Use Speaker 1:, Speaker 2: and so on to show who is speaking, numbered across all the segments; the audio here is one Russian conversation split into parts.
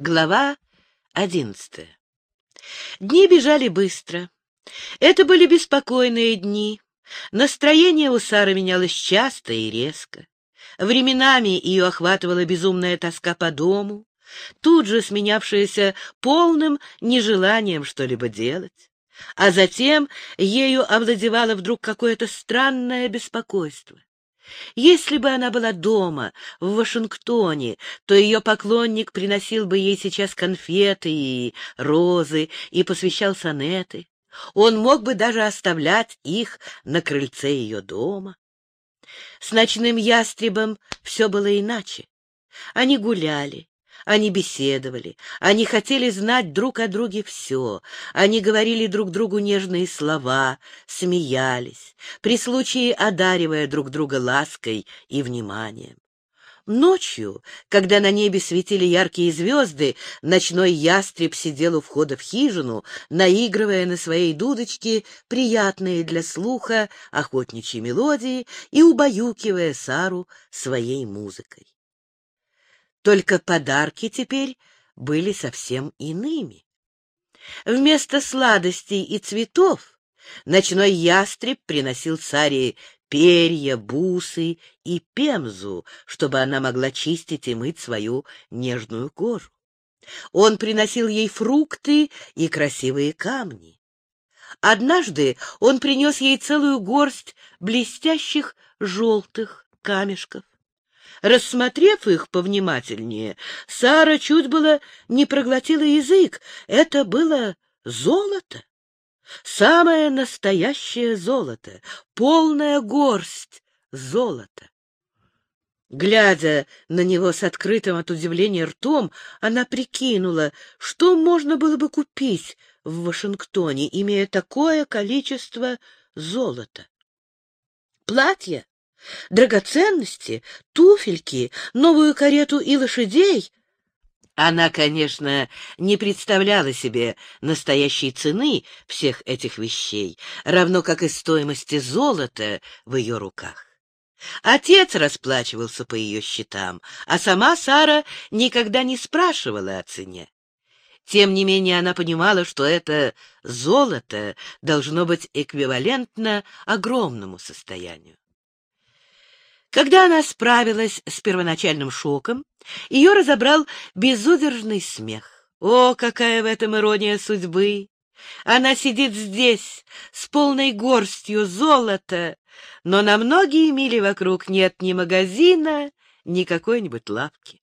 Speaker 1: Глава одиннадцатая. Дни бежали быстро. Это были беспокойные дни. Настроение у Сары менялось часто и резко. Временами ее охватывала безумная тоска по дому, тут же сменявшаяся полным нежеланием что-либо делать. А затем ею овладевало вдруг какое-то странное беспокойство. Если бы она была дома, в Вашингтоне, то ее поклонник приносил бы ей сейчас конфеты и розы и посвящал сонеты. Он мог бы даже оставлять их на крыльце ее дома. С ночным ястребом все было иначе. Они гуляли, они беседовали, они хотели знать друг о друге все, они говорили друг другу нежные слова, смеялись, при случае одаривая друг друга лаской и вниманием. Ночью, когда на небе светили яркие звезды, ночной ястреб сидел у входа в хижину, наигрывая на своей дудочке приятные для слуха охотничьи мелодии и убаюкивая Сару своей музыкой. Только подарки теперь были совсем иными. Вместо сладостей и цветов ночной ястреб приносил Саре перья, бусы и пемзу, чтобы она могла чистить и мыть свою нежную кожу. Он приносил ей фрукты и красивые камни. Однажды он принес ей целую горсть блестящих желтых камешков. Рассмотрев их повнимательнее, Сара чуть было не проглотила язык. Это было золото. Самое настоящее золото, полная горсть золота. Глядя на него с открытым от удивления ртом, она прикинула, что можно было бы купить в Вашингтоне, имея такое количество золота. Платье драгоценности, туфельки, новую карету и лошадей. Она, конечно, не представляла себе настоящей цены всех этих вещей, равно как и стоимости золота в ее руках. Отец расплачивался по ее счетам, а сама Сара никогда не спрашивала о цене. Тем не менее она понимала, что это золото должно быть эквивалентно огромному состоянию. Когда она справилась с первоначальным шоком, ее разобрал безудержный смех. О, какая в этом ирония судьбы! Она сидит здесь с полной горстью золота, но на многие мили вокруг нет ни магазина, ни какой-нибудь лавки.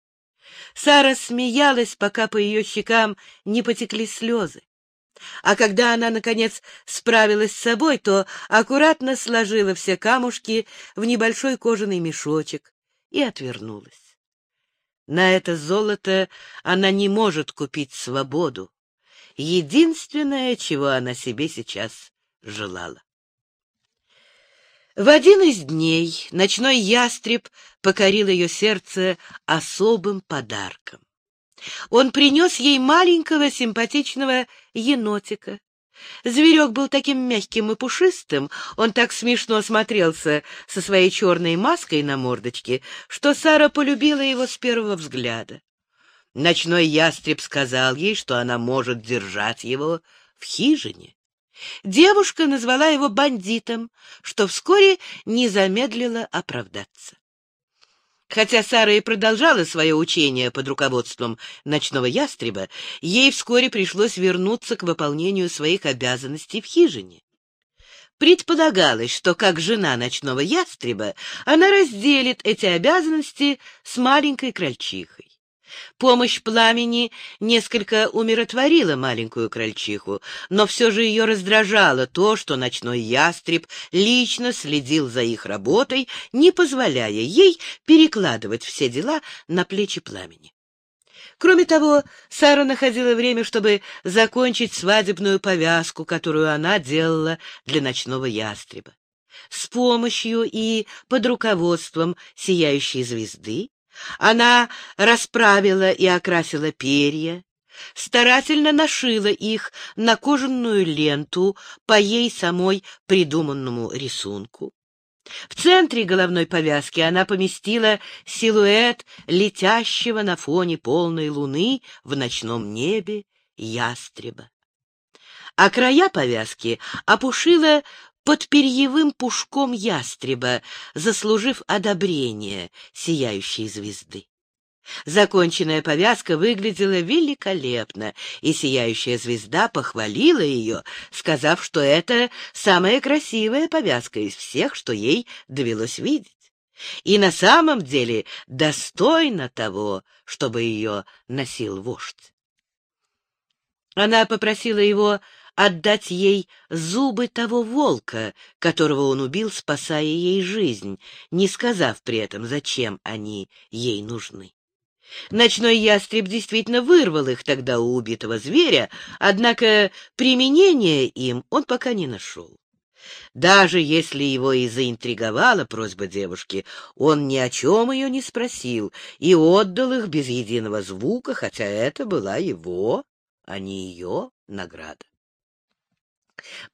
Speaker 1: Сара смеялась, пока по ее щекам не потекли слезы. А когда она, наконец, справилась с собой, то аккуратно сложила все камушки в небольшой кожаный мешочек и отвернулась. На это золото она не может купить свободу. Единственное, чего она себе сейчас желала. В один из дней ночной ястреб покорил ее сердце особым подарком. Он принес ей маленького симпатичного енотика. Зверек был таким мягким и пушистым, он так смешно смотрелся со своей черной маской на мордочке, что Сара полюбила его с первого взгляда. Ночной ястреб сказал ей, что она может держать его в хижине. Девушка назвала его бандитом, что вскоре не замедлило оправдаться. Хотя Сара и продолжала свое учение под руководством ночного ястреба, ей вскоре пришлось вернуться к выполнению своих обязанностей в хижине. Предполагалось, что как жена ночного ястреба она разделит эти обязанности с маленькой крольчихой. Помощь пламени несколько умиротворила маленькую крольчиху, но все же ее раздражало то, что ночной ястреб лично следил за их работой, не позволяя ей перекладывать все дела на плечи пламени. Кроме того, Сара находила время, чтобы закончить свадебную повязку, которую она делала для ночного ястреба. С помощью и под руководством сияющей звезды она расправила и окрасила перья, старательно нашила их на кожаную ленту по ей самой придуманному рисунку. В центре головной повязки она поместила силуэт летящего на фоне полной луны в ночном небе ястреба. А края повязки опушила под перьевым пушком ястреба, заслужив одобрение сияющей звезды. Законченная повязка выглядела великолепно, и сияющая звезда похвалила ее, сказав, что это самая красивая повязка из всех, что ей довелось видеть. И на самом деле достойна того, чтобы ее носил вождь. Она попросила его отдать ей зубы того волка, которого он убил, спасая ей жизнь, не сказав при этом, зачем они ей нужны. Ночной ястреб действительно вырвал их тогда у убитого зверя, однако применения им он пока не нашел. Даже если его и заинтриговала просьба девушки, он ни о чем ее не спросил и отдал их без единого звука, хотя это была его, а не ее награда.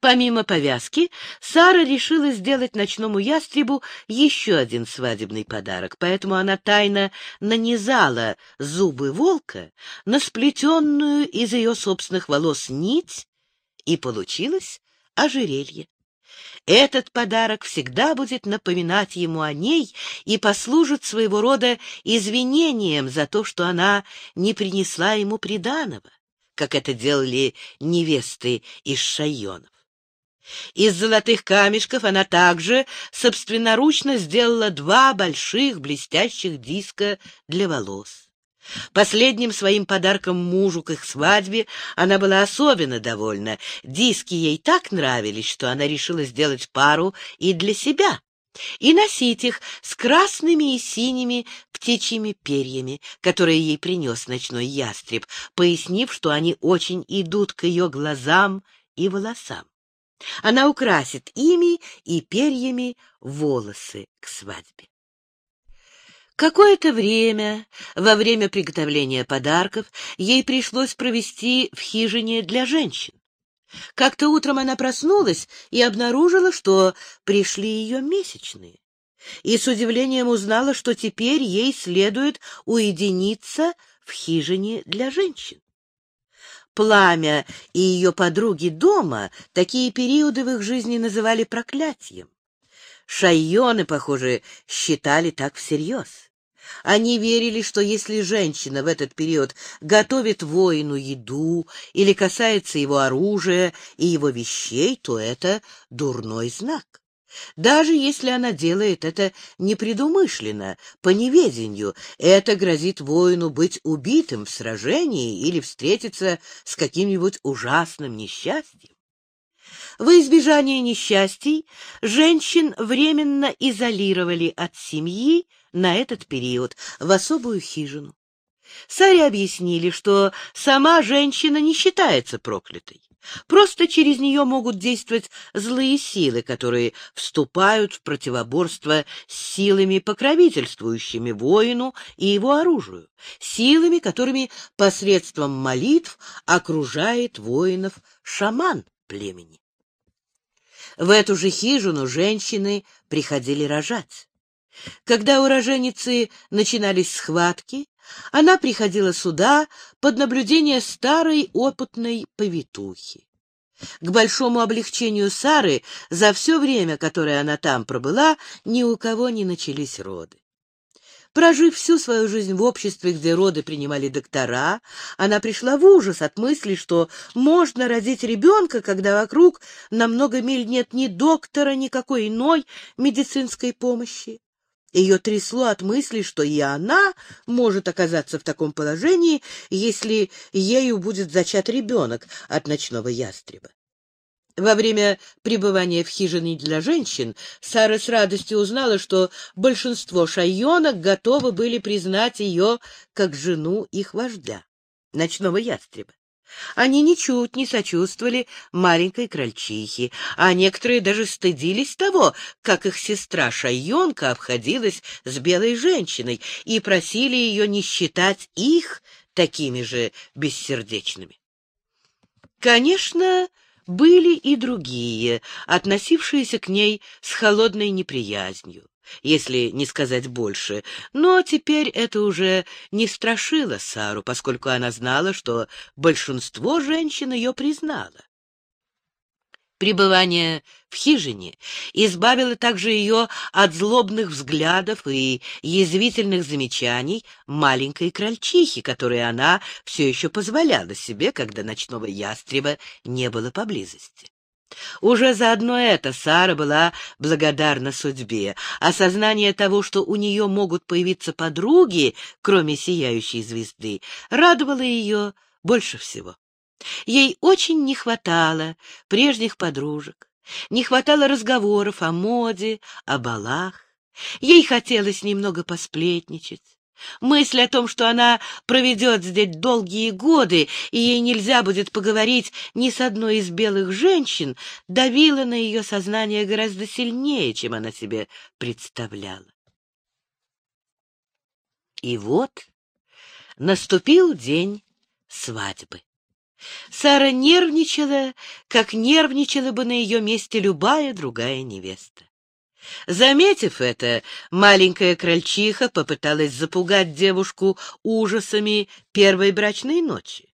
Speaker 1: Помимо повязки, Сара решила сделать ночному ястребу еще один свадебный подарок, поэтому она тайно нанизала зубы волка на сплетенную из ее собственных волос нить, и получилось ожерелье. Этот подарок всегда будет напоминать ему о ней и послужит своего рода извинением за то, что она не принесла ему приданого как это делали невесты из шайонов. Из золотых камешков она также собственноручно сделала два больших блестящих диска для волос. Последним своим подарком мужу к их свадьбе она была особенно довольна. Диски ей так нравились, что она решила сделать пару и для себя и носить их с красными и синими птичьими перьями, которые ей принес ночной ястреб, пояснив, что они очень идут к ее глазам и волосам. Она украсит ими и перьями волосы к свадьбе. Какое-то время, во время приготовления подарков, ей пришлось провести в хижине для женщин. Как-то утром она проснулась и обнаружила, что пришли ее месячные, и с удивлением узнала, что теперь ей следует уединиться в хижине для женщин. Пламя и ее подруги дома такие периоды в их жизни называли проклятием. Шайоны, похоже, считали так всерьез. Они верили, что если женщина в этот период готовит воину еду или касается его оружия и его вещей, то это дурной знак. Даже если она делает это непредумышленно, по неведению, это грозит воину быть убитым в сражении или встретиться с каким-нибудь ужасным несчастьем. В избежание несчастий женщин временно изолировали от семьи на этот период в особую хижину. Саре объяснили, что сама женщина не считается проклятой. Просто через нее могут действовать злые силы, которые вступают в противоборство с силами, покровительствующими воину и его оружию, силами, которыми посредством молитв окружает воинов шаман племени. В эту же хижину женщины приходили рожать. Когда у роженицы начинались схватки, она приходила сюда под наблюдение старой опытной повитухи. К большому облегчению Сары за все время, которое она там пробыла, ни у кого не начались роды. Прожив всю свою жизнь в обществе, где роды принимали доктора, она пришла в ужас от мысли, что можно родить ребенка, когда вокруг на много миль нет ни доктора, никакой иной медицинской помощи. Ее трясло от мысли, что и она может оказаться в таком положении, если ею будет зачат ребенок от ночного ястреба. Во время пребывания в хижине для женщин Сара с радостью узнала, что большинство шайонок готовы были признать ее как жену их вождя, ночного ястреба. Они ничуть не сочувствовали маленькой крольчихе, а некоторые даже стыдились того, как их сестра Шайонка обходилась с белой женщиной, и просили ее не считать их такими же бессердечными. Конечно, Были и другие, относившиеся к ней с холодной неприязнью, если не сказать больше, но теперь это уже не страшило Сару, поскольку она знала, что большинство женщин ее признало. Пребывание в хижине избавило также ее от злобных взглядов и язвительных замечаний маленькой крольчихи, которые она все еще позволяла себе, когда ночного ястреба не было поблизости. Уже заодно это Сара была благодарна судьбе. Осознание того, что у нее могут появиться подруги, кроме сияющей звезды, радовало ее больше всего. Ей очень не хватало прежних подружек, не хватало разговоров о моде, о балах. Ей хотелось немного посплетничать. Мысль о том, что она проведет здесь долгие годы, и ей нельзя будет поговорить ни с одной из белых женщин, давила на ее сознание гораздо сильнее, чем она себе представляла. И вот наступил день свадьбы. Сара нервничала, как нервничала бы на ее месте любая другая невеста. Заметив это, маленькая крольчиха попыталась запугать девушку ужасами первой брачной ночи.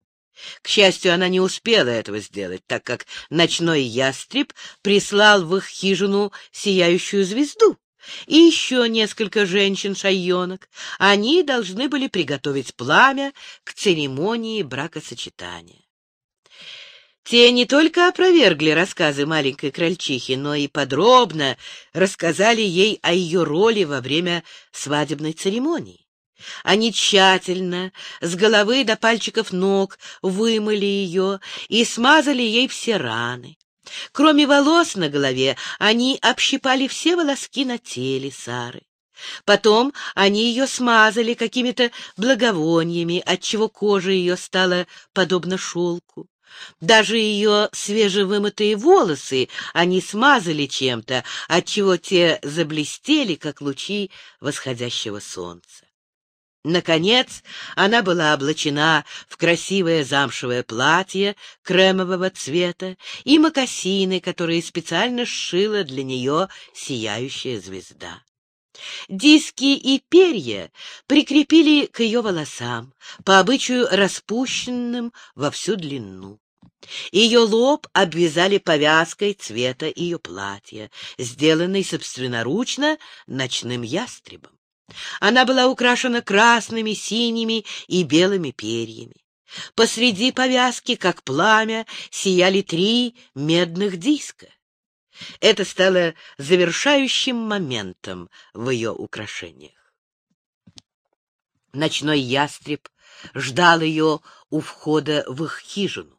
Speaker 1: К счастью, она не успела этого сделать, так как ночной ястреб прислал в их хижину сияющую звезду и еще несколько женщин-шайонок. Они должны были приготовить пламя к церемонии бракосочетания. Те не только опровергли рассказы маленькой крольчихи, но и подробно рассказали ей о ее роли во время свадебной церемонии. Они тщательно, с головы до пальчиков ног, вымыли ее и смазали ей все раны. Кроме волос на голове, они общипали все волоски на теле Сары. Потом они ее смазали какими-то благовониями, отчего кожа ее стала подобна шелку. Даже ее свежевымытые волосы они смазали чем-то, отчего те заблестели, как лучи восходящего солнца. Наконец, она была облачена в красивое замшевое платье кремового цвета и мокасины, которые специально сшила для нее сияющая звезда. Диски и перья прикрепили к ее волосам, по обычаю распущенным во всю длину. Ее лоб обвязали повязкой цвета ее платья, сделанной собственноручно ночным ястребом. Она была украшена красными, синими и белыми перьями. Посреди повязки, как пламя, сияли три медных диска. Это стало завершающим моментом в ее украшениях. Ночной ястреб ждал ее у входа в их хижину.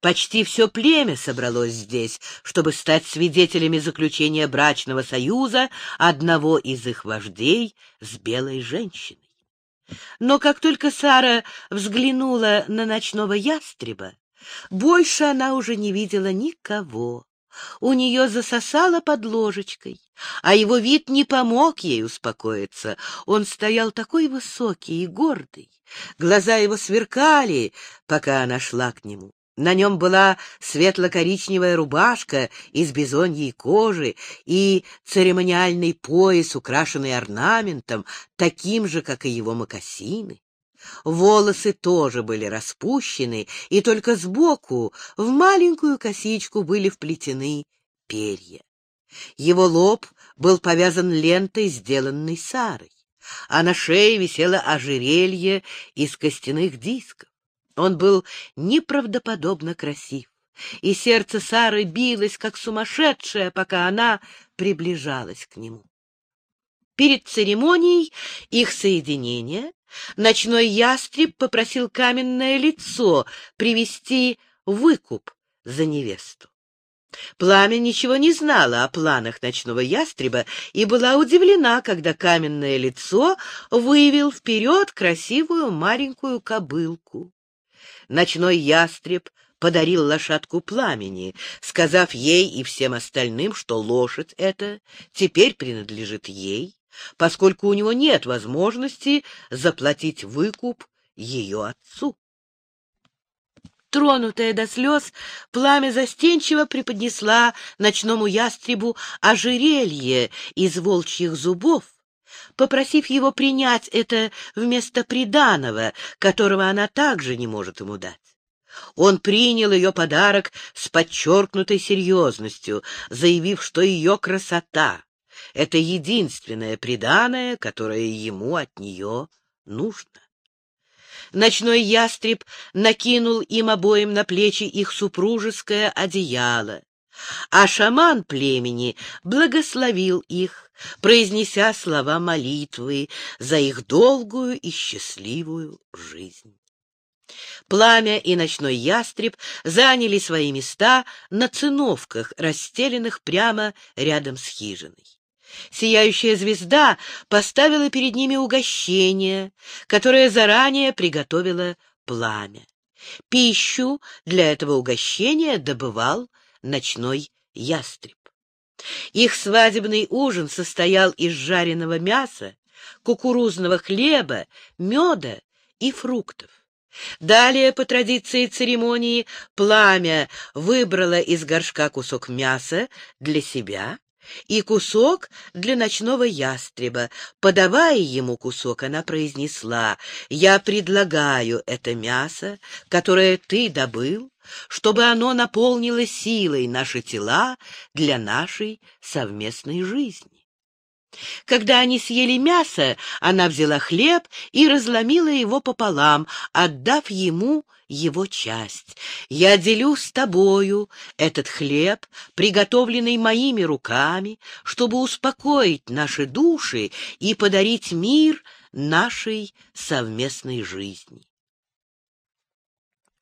Speaker 1: Почти все племя собралось здесь, чтобы стать свидетелями заключения брачного союза одного из их вождей с белой женщиной. Но как только Сара взглянула на ночного ястреба, больше она уже не видела никого. У нее засосало под ложечкой, а его вид не помог ей успокоиться. Он стоял такой высокий и гордый. Глаза его сверкали, пока она шла к нему. На нем была светло-коричневая рубашка из бизоньей кожи и церемониальный пояс, украшенный орнаментом, таким же, как и его мокасины. Волосы тоже были распущены, и только сбоку в маленькую косичку были вплетены перья. Его лоб был повязан лентой, сделанной Сарой, а на шее висело ожерелье из костяных дисков. Он был неправдоподобно красив, и сердце Сары билось, как сумасшедшее, пока она приближалась к нему. Перед церемонией их соединения ночной ястреб попросил каменное лицо привести выкуп за невесту. Пламя ничего не знала о планах ночного ястреба и была удивлена, когда каменное лицо вывел вперед красивую маленькую кобылку. Ночной ястреб подарил лошадку пламени, сказав ей и всем остальным, что лошадь эта теперь принадлежит ей, поскольку у него нет возможности заплатить выкуп ее отцу. Тронутая до слез, пламя застенчиво преподнесла ночному ястребу ожерелье из волчьих зубов, попросив его принять это вместо приданого, которого она также не может ему дать. Он принял ее подарок с подчеркнутой серьезностью, заявив, что ее красота — это единственное приданое, которое ему от нее нужно. Ночной ястреб накинул им обоим на плечи их супружеское одеяло, а шаман племени благословил их, произнеся слова молитвы за их долгую и счастливую жизнь. Пламя и ночной ястреб заняли свои места на циновках, расстеленных прямо рядом с хижиной. Сияющая звезда поставила перед ними угощение, которое заранее приготовило пламя. Пищу для этого угощения добывал ночной ястреб. Их свадебный ужин состоял из жареного мяса, кукурузного хлеба, меда и фруктов. Далее, по традиции церемонии, пламя выбрало из горшка кусок мяса для себя и кусок для ночного ястреба. Подавая ему кусок, она произнесла, «Я предлагаю это мясо, которое ты добыл, чтобы оно наполнило силой наши тела для нашей совместной жизни». Когда они съели мясо, она взяла хлеб и разломила его пополам, отдав ему его часть. «Я делю с тобою этот хлеб, приготовленный моими руками, чтобы успокоить наши души и подарить мир нашей совместной жизни».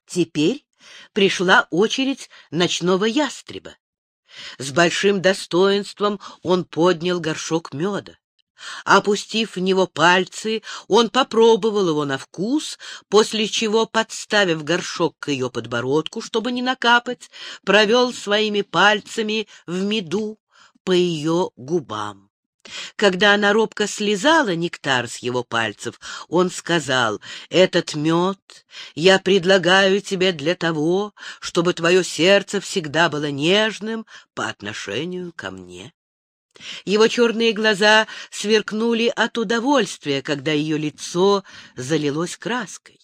Speaker 1: Теперь пришла очередь ночного ястреба. С большим достоинством он поднял горшок меда. Опустив в него пальцы, он попробовал его на вкус, после чего, подставив горшок к ее подбородку, чтобы не накапать, провел своими пальцами в меду по ее губам. Когда она робко слезала нектар с его пальцев, он сказал, «Этот мед я предлагаю тебе для того, чтобы твое сердце всегда было нежным по отношению ко мне». Его черные глаза сверкнули от удовольствия, когда ее лицо залилось краской.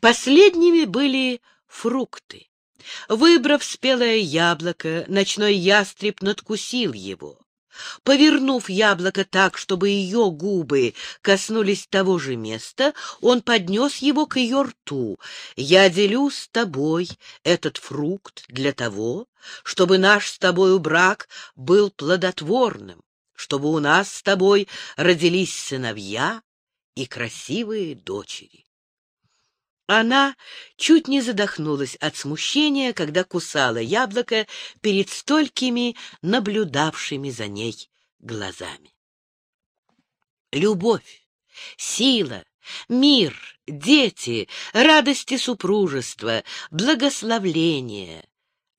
Speaker 1: Последними были фрукты. Выбрав спелое яблоко, ночной ястреб надкусил его. Повернув яблоко так, чтобы ее губы коснулись того же места, он поднес его к ее рту. «Я делю с тобой этот фрукт для того, чтобы наш с тобою брак был плодотворным, чтобы у нас с тобой родились сыновья и красивые дочери». Она чуть не задохнулась от смущения, когда кусала яблоко перед столькими наблюдавшими за ней глазами. Любовь, сила, мир, дети, радости супружества, благословление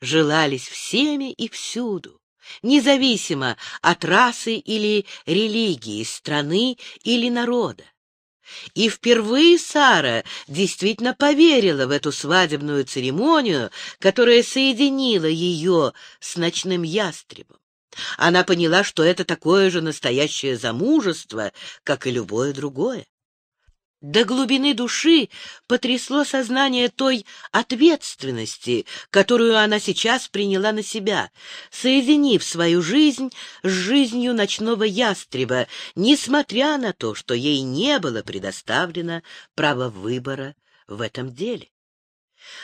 Speaker 1: желались всеми и всюду, независимо от расы или религии, страны или народа. И впервые Сара действительно поверила в эту свадебную церемонию, которая соединила ее с ночным ястребом. Она поняла, что это такое же настоящее замужество, как и любое другое. До глубины души потрясло сознание той ответственности, которую она сейчас приняла на себя, соединив свою жизнь с жизнью ночного ястреба, несмотря на то, что ей не было предоставлено право выбора в этом деле.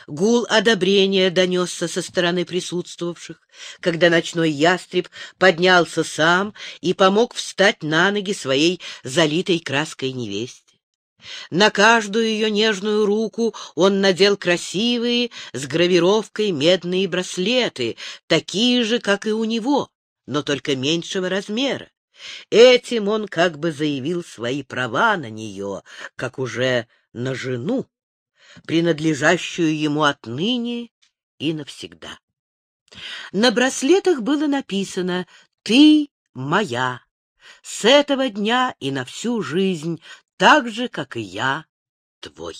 Speaker 1: Гул одобрения донесся со стороны присутствовавших, когда ночной ястреб поднялся сам и помог встать на ноги своей залитой краской невесте. На каждую ее нежную руку он надел красивые с гравировкой медные браслеты, такие же, как и у него, но только меньшего размера. Этим он как бы заявил свои права на нее, как уже на жену, принадлежащую ему отныне и навсегда. На браслетах было написано «Ты моя». С этого дня и на всю жизнь так же, как и я, твой.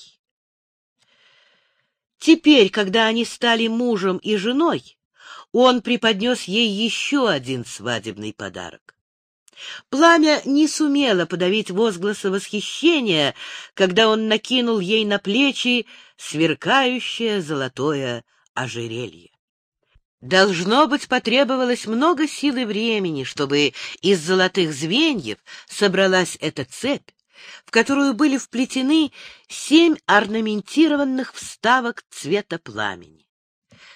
Speaker 1: Теперь, когда они стали мужем и женой, он преподнес ей еще один свадебный подарок. Пламя не сумело подавить возгласа восхищения, когда он накинул ей на плечи сверкающее золотое ожерелье. Должно быть, потребовалось много сил и времени, чтобы из золотых звеньев собралась эта цепь, в которую были вплетены семь орнаментированных вставок цвета пламени.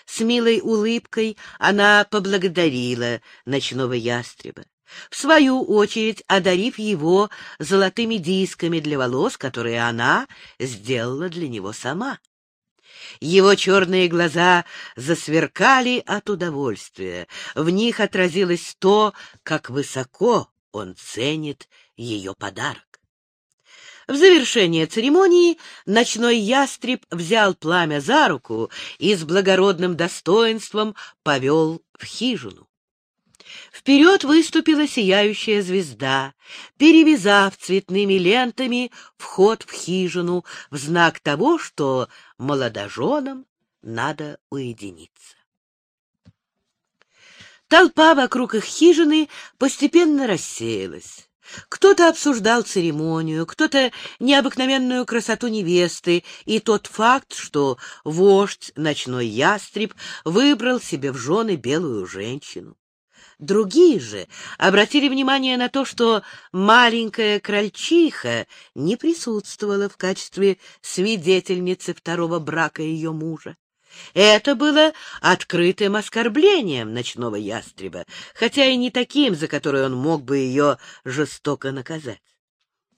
Speaker 1: С милой улыбкой она поблагодарила ночного ястреба, в свою очередь одарив его золотыми дисками для волос, которые она сделала для него сама. Его черные глаза засверкали от удовольствия. В них отразилось то, как высоко он ценит ее подарок. В завершение церемонии ночной ястреб взял пламя за руку и с благородным достоинством повел в хижину. Вперед выступила сияющая звезда, перевязав цветными лентами вход в хижину в знак того, что молодоженам надо уединиться. Толпа вокруг их хижины постепенно рассеялась. Кто-то обсуждал церемонию, кто-то необыкновенную красоту невесты и тот факт, что вождь, ночной ястреб, выбрал себе в жены белую женщину. Другие же обратили внимание на то, что маленькая крольчиха не присутствовала в качестве свидетельницы второго брака ее мужа. Это было открытым оскорблением ночного ястреба, хотя и не таким, за которое он мог бы ее жестоко наказать.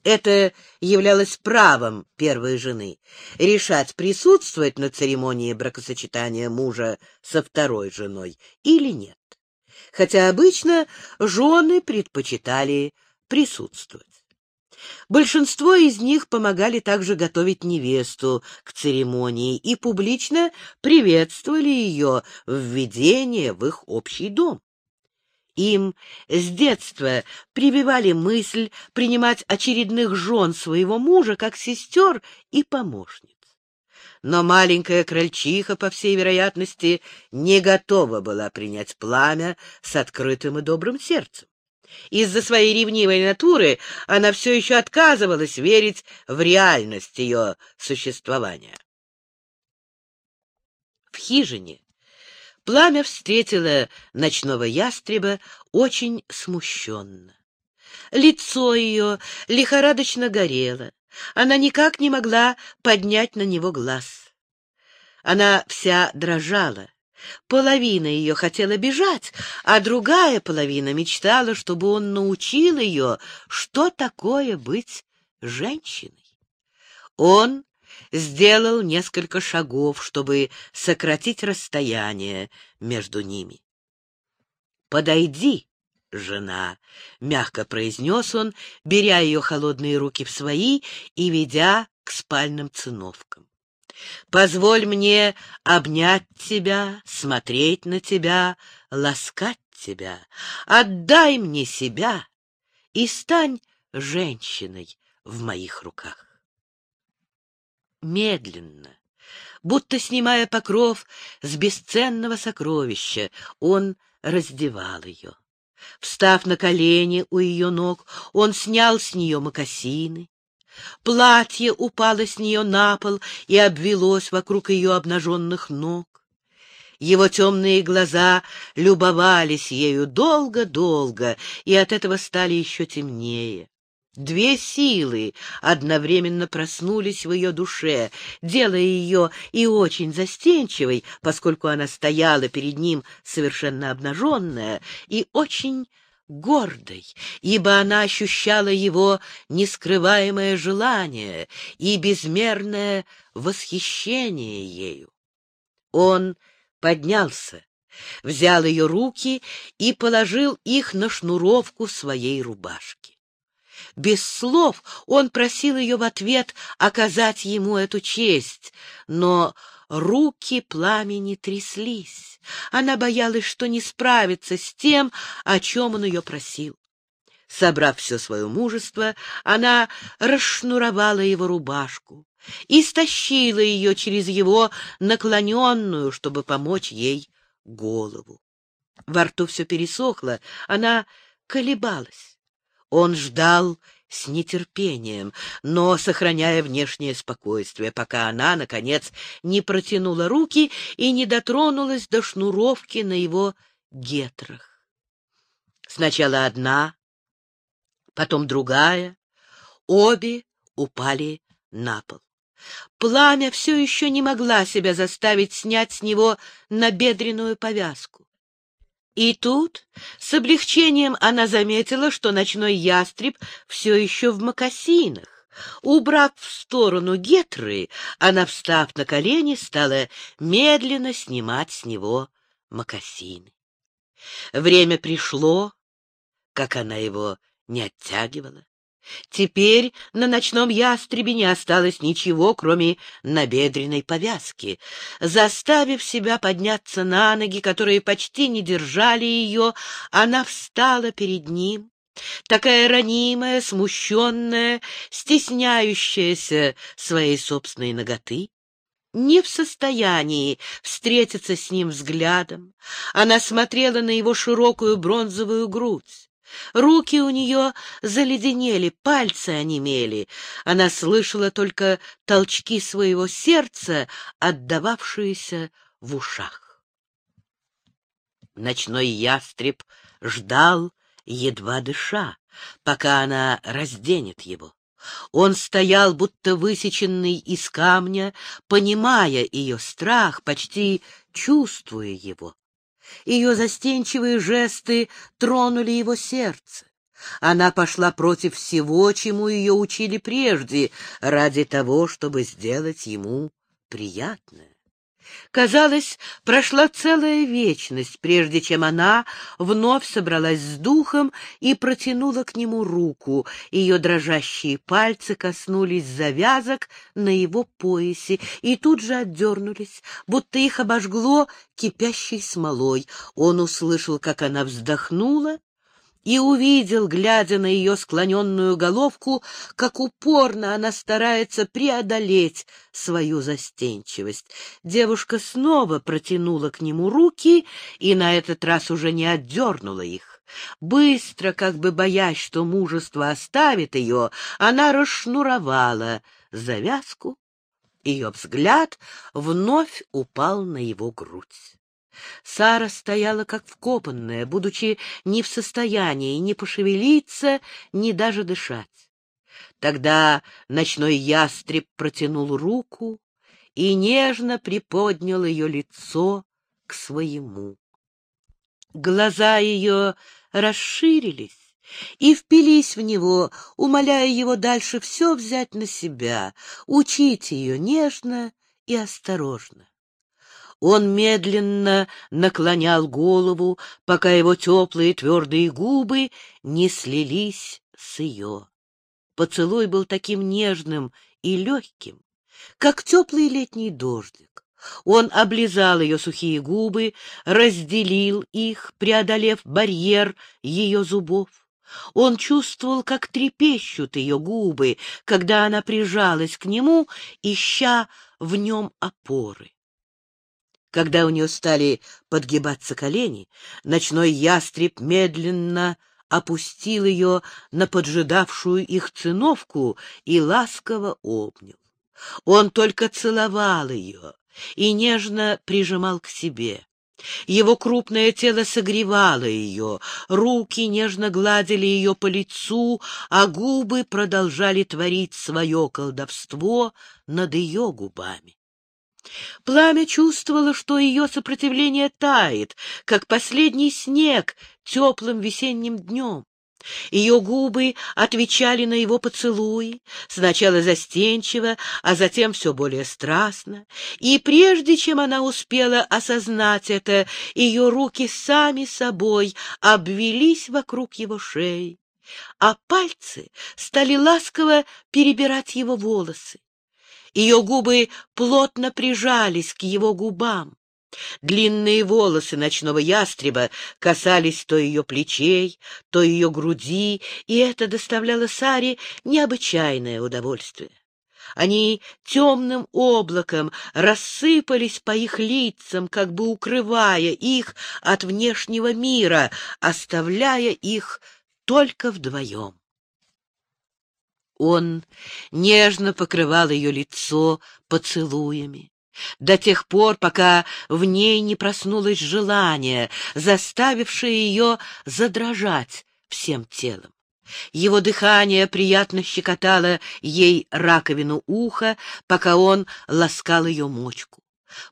Speaker 1: Это являлось правом первой жены — решать, присутствовать на церемонии бракосочетания мужа со второй женой или нет. Хотя обычно жены предпочитали присутствовать. Большинство из них помогали также готовить невесту к церемонии и публично приветствовали ее введение в их общий дом. Им с детства прививали мысль принимать очередных жен своего мужа как сестер и помощниц. Но маленькая крольчиха, по всей вероятности, не готова была принять пламя с открытым и добрым сердцем. Из-за своей ревнивой натуры она все еще отказывалась верить в реальность ее существования. В хижине пламя встретило ночного ястреба очень смущенно. Лицо ее лихорадочно горело, она никак не могла поднять на него глаз. Она вся дрожала, Половина ее хотела бежать, а другая половина мечтала, чтобы он научил ее, что такое быть женщиной. Он сделал несколько шагов, чтобы сократить расстояние между ними. «Подойди, жена», — мягко произнес он, беря ее холодные руки в свои и ведя к спальным циновкам. Позволь мне обнять тебя, смотреть на тебя, ласкать тебя. Отдай мне себя и стань женщиной в моих руках. Медленно, будто снимая покров с бесценного сокровища, он раздевал ее. Встав на колени у ее ног, он снял с нее мокасины, Платье упало с нее на пол и обвелось вокруг ее обнаженных ног. Его темные глаза любовались ею долго-долго, и от этого стали еще темнее. Две силы одновременно проснулись в ее душе, делая ее и очень застенчивой, поскольку она стояла перед ним совершенно обнаженная, и очень гордой, ибо она ощущала его нескрываемое желание и безмерное восхищение ею. Он поднялся, взял ее руки и положил их на шнуровку своей рубашки. Без слов он просил ее в ответ оказать ему эту честь, но руки пламени тряслись. Она боялась, что не справится с тем, о чем он ее просил. Собрав все свое мужество, она расшнуровала его рубашку, и стащила ее через его наклоненную, чтобы помочь ей голову. Во рту все пересохло, она колебалась. Он ждал с нетерпением, но сохраняя внешнее спокойствие, пока она, наконец, не протянула руки и не дотронулась до шнуровки на его гетрах. Сначала одна, потом другая, обе упали на пол. Пламя все еще не могла себя заставить снять с него набедренную повязку. И тут с облегчением она заметила, что ночной ястреб все еще в мокасинах. Убрав в сторону гетры, она, встав на колени, стала медленно снимать с него мокасины. Время пришло, как она его не оттягивала. Теперь на ночном ястребе не осталось ничего, кроме набедренной повязки. Заставив себя подняться на ноги, которые почти не держали ее, она встала перед ним, такая ранимая, смущенная, стесняющаяся своей собственной ноготы не в состоянии встретиться с ним взглядом. Она смотрела на его широкую бронзовую грудь. Руки у нее заледенели, пальцы онемели. Она слышала только толчки своего сердца, отдававшиеся в ушах. Ночной ястреб ждал, едва дыша, пока она разденет его. Он стоял, будто высеченный из камня, понимая ее страх, почти чувствуя его. Ее застенчивые жесты тронули его сердце. Она пошла против всего, чему ее учили прежде, ради того, чтобы сделать ему приятное. Казалось, прошла целая вечность, прежде чем она вновь собралась с духом и протянула к нему руку. Ее дрожащие пальцы коснулись завязок на его поясе и тут же отдернулись, будто их обожгло кипящей смолой. Он услышал, как она вздохнула и увидел, глядя на ее склоненную головку, как упорно она старается преодолеть свою застенчивость. Девушка снова протянула к нему руки и на этот раз уже не отдернула их. Быстро, как бы боясь, что мужество оставит ее, она расшнуровала завязку. Ее взгляд вновь упал на его грудь. Сара стояла как вкопанная, будучи не в состоянии ни пошевелиться, ни даже дышать. Тогда ночной ястреб протянул руку и нежно приподнял ее лицо к своему. Глаза ее расширились и впились в него, умоляя его дальше все взять на себя, учить ее нежно и осторожно. Он медленно наклонял голову, пока его теплые твердые губы не слились с ее. Поцелуй был таким нежным и легким, как теплый летний дождик. Он облизал ее сухие губы, разделил их, преодолев барьер ее зубов. Он чувствовал, как трепещут ее губы, когда она прижалась к нему, ища в нем опоры. Когда у нее стали подгибаться колени, ночной ястреб медленно опустил ее на поджидавшую их циновку и ласково обнял. Он только целовал ее и нежно прижимал к себе. Его крупное тело согревало ее, руки нежно гладили ее по лицу, а губы продолжали творить свое колдовство над ее губами. Пламя чувствовало, что ее сопротивление тает, как последний снег теплым весенним днем. Ее губы отвечали на его поцелуи, сначала застенчиво, а затем все более страстно, и прежде чем она успела осознать это, ее руки сами собой обвелись вокруг его шеи, а пальцы стали ласково перебирать его волосы. Ее губы плотно прижались к его губам. Длинные волосы ночного ястреба касались то ее плечей, то ее груди, и это доставляло Саре необычайное удовольствие. Они темным облаком рассыпались по их лицам, как бы укрывая их от внешнего мира, оставляя их только вдвоем. Он нежно покрывал ее лицо поцелуями до тех пор, пока в ней не проснулось желание, заставившее ее задрожать всем телом. Его дыхание приятно щекотало ей раковину уха, пока он ласкал ее мочку.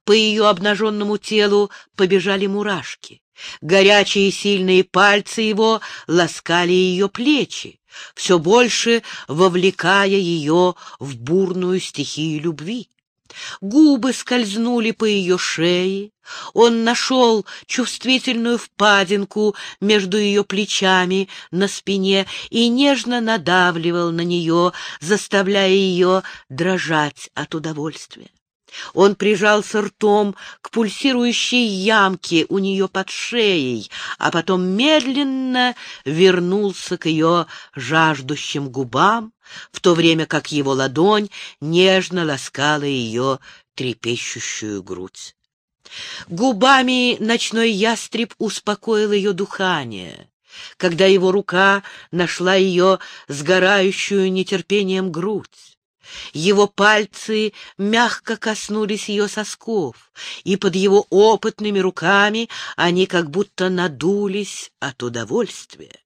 Speaker 1: По ее обнаженному телу побежали мурашки. Горячие сильные пальцы его ласкали ее плечи, все больше вовлекая ее в бурную стихию любви. Губы скользнули по ее шее. Он нашел чувствительную впадинку между ее плечами на спине и нежно надавливал на нее, заставляя ее дрожать от удовольствия. Он прижался ртом к пульсирующей ямке у нее под шеей, а потом медленно вернулся к ее жаждущим губам, в то время как его ладонь нежно ласкала ее трепещущую грудь. Губами ночной ястреб успокоил ее дыхание, когда его рука нашла ее сгорающую нетерпением грудь. Его пальцы мягко коснулись ее сосков, и под его опытными руками они как будто надулись от удовольствия.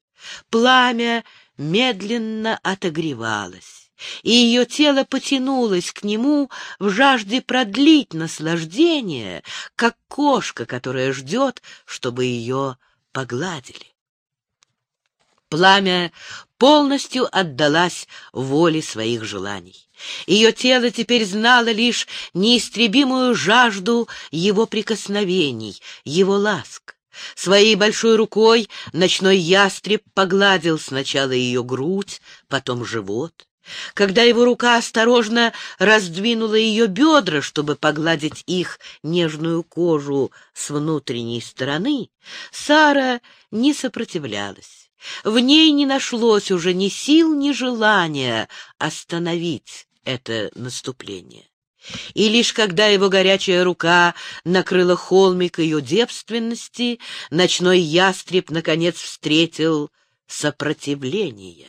Speaker 1: Пламя медленно отогревалось, и ее тело потянулось к нему в жажде продлить наслаждение, как кошка, которая ждет, чтобы ее погладили. Пламя полностью отдалась воле своих желаний. Ее тело теперь знало лишь неистребимую жажду его прикосновений, его ласк. Своей большой рукой ночной ястреб погладил сначала ее грудь, потом живот. Когда его рука осторожно раздвинула ее бедра, чтобы погладить их нежную кожу с внутренней стороны, Сара не сопротивлялась. В ней не нашлось уже ни сил, ни желания остановить это наступление. И лишь когда его горячая рука накрыла холмик ее девственности, ночной ястреб наконец встретил сопротивление.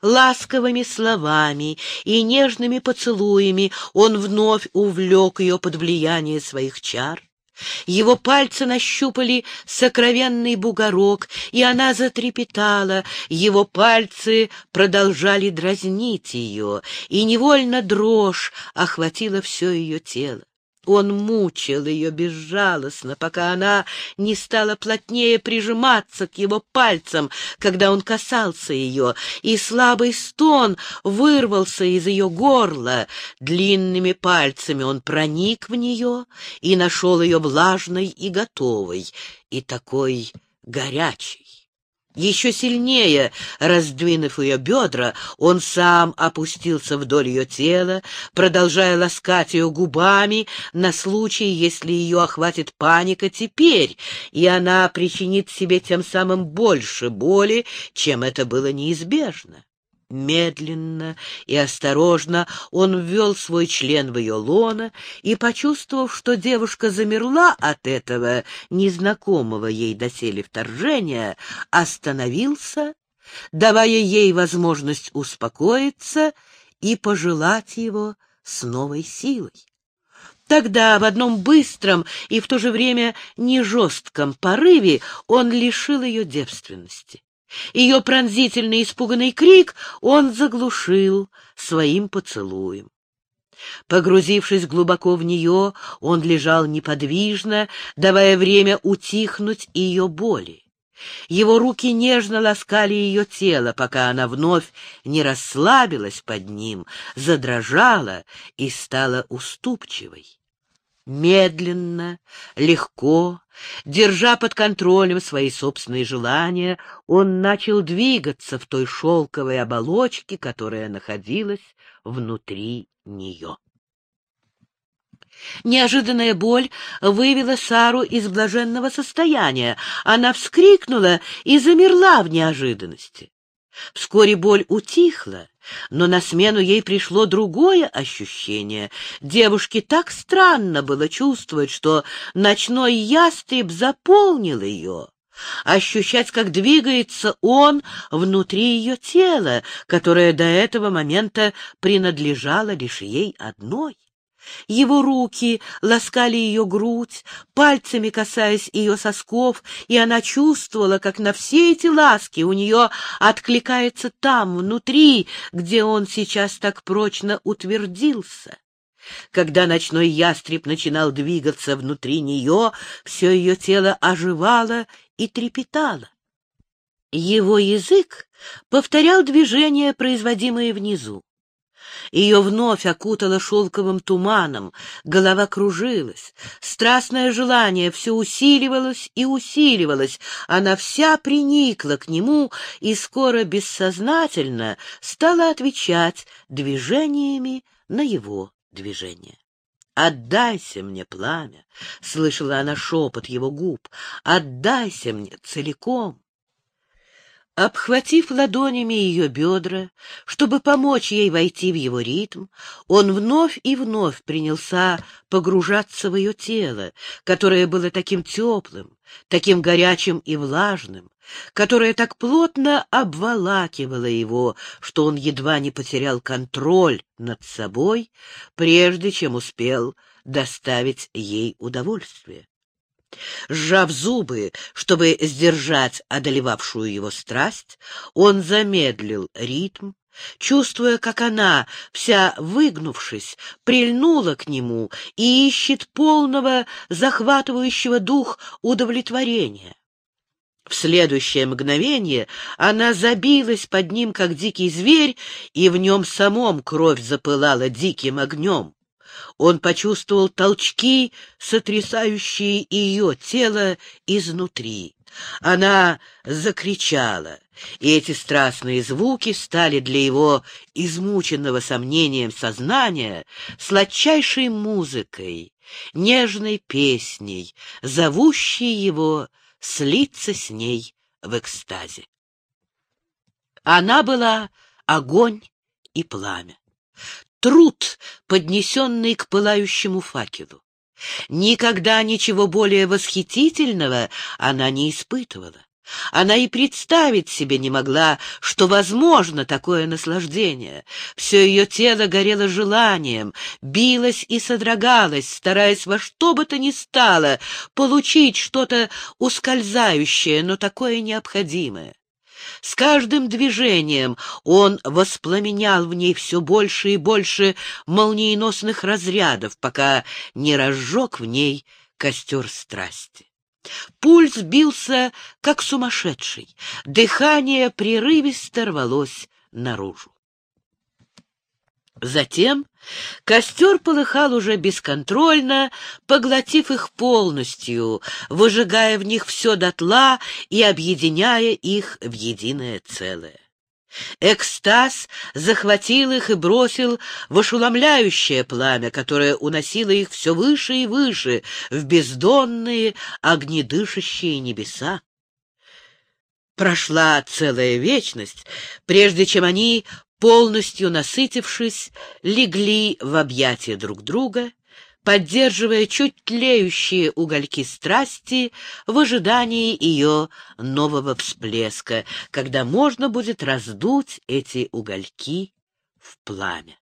Speaker 1: Ласковыми словами и нежными поцелуями он вновь увлек ее под влияние своих чар. Его пальцы нащупали сокровенный бугорок, и она затрепетала. Его пальцы продолжали дразнить ее, и невольно дрожь охватила все ее тело. Он мучил ее безжалостно, пока она не стала плотнее прижиматься к его пальцам, когда он касался ее, и слабый стон вырвался из ее горла. Длинными пальцами он проник в нее и нашел ее влажной и готовой, и такой горячей. Еще сильнее раздвинув ее бедра, он сам опустился вдоль ее тела, продолжая ласкать ее губами на случай, если ее охватит паника теперь, и она причинит себе тем самым больше боли, чем это было неизбежно. Медленно и осторожно он ввел свой член в ее лоно и, почувствовав, что девушка замерла от этого незнакомого ей доселе вторжения, остановился, давая ей возможность успокоиться и пожелать его с новой силой. Тогда в одном быстром и в то же время не жестком порыве он лишил ее девственности. Ее пронзительный испуганный крик он заглушил своим поцелуем. Погрузившись глубоко в нее, он лежал неподвижно, давая время утихнуть ее боли. Его руки нежно ласкали ее тело, пока она вновь не расслабилась под ним, задрожала и стала уступчивой. Медленно, легко, держа под контролем свои собственные желания, он начал двигаться в той шелковой оболочке, которая находилась внутри нее. Неожиданная боль вывела Сару из блаженного состояния. Она вскрикнула и замерла в неожиданности. Вскоре боль утихла, Но на смену ей пришло другое ощущение. Девушке так странно было чувствовать, что ночной ястреб заполнил ее. Ощущать, как двигается он внутри ее тела, которое до этого момента принадлежало лишь ей одной. Его руки ласкали ее грудь, пальцами касаясь ее сосков, и она чувствовала, как на все эти ласки у нее откликается там, внутри, где он сейчас так прочно утвердился. Когда ночной ястреб начинал двигаться внутри нее, все ее тело оживало и трепетало. Его язык повторял движения, производимые внизу. Ее вновь окутало шелковым туманом, голова кружилась. Страстное желание все усиливалось и усиливалось. Она вся приникла к нему и скоро бессознательно стала отвечать движениями на его движение. «Отдайся мне, пламя!» — слышала она шепот его губ. «Отдайся мне целиком!» Обхватив ладонями ее бедра, чтобы помочь ей войти в его ритм, он вновь и вновь принялся погружаться в ее тело, которое было таким теплым, таким горячим и влажным, которое так плотно обволакивало его, что он едва не потерял контроль над собой, прежде чем успел доставить ей удовольствие. Сжав зубы, чтобы сдержать одолевавшую его страсть, он замедлил ритм, чувствуя, как она, вся выгнувшись, прильнула к нему и ищет полного, захватывающего дух удовлетворения. В следующее мгновение она забилась под ним, как дикий зверь, и в нем самом кровь запылала диким огнем. Он почувствовал толчки, сотрясающие ее тело изнутри. Она закричала, и эти страстные звуки стали для его измученного сомнением сознания сладчайшей музыкой, нежной песней, зовущей его слиться с ней в экстазе. Она была огонь и пламя труд, поднесенный к пылающему факелу. Никогда ничего более восхитительного она не испытывала. Она и представить себе не могла, что возможно такое наслаждение. Все ее тело горело желанием, билось и содрогалось, стараясь во что бы то ни стало получить что-то ускользающее, но такое необходимое. С каждым движением он воспламенял в ней все больше и больше молниеносных разрядов, пока не разжег в ней костер страсти. Пульс бился, как сумасшедший, дыхание прерывисто рвалось наружу. Затем костер полыхал уже бесконтрольно, поглотив их полностью, выжигая в них все дотла и объединяя их в единое целое. Экстаз захватил их и бросил в ошеломляющее пламя, которое уносило их все выше и выше, в бездонные огнедышащие небеса. Прошла целая вечность, прежде чем они полностью насытившись, легли в объятия друг друга, поддерживая чуть тлеющие угольки страсти в ожидании ее нового всплеска, когда можно будет раздуть эти угольки в пламя.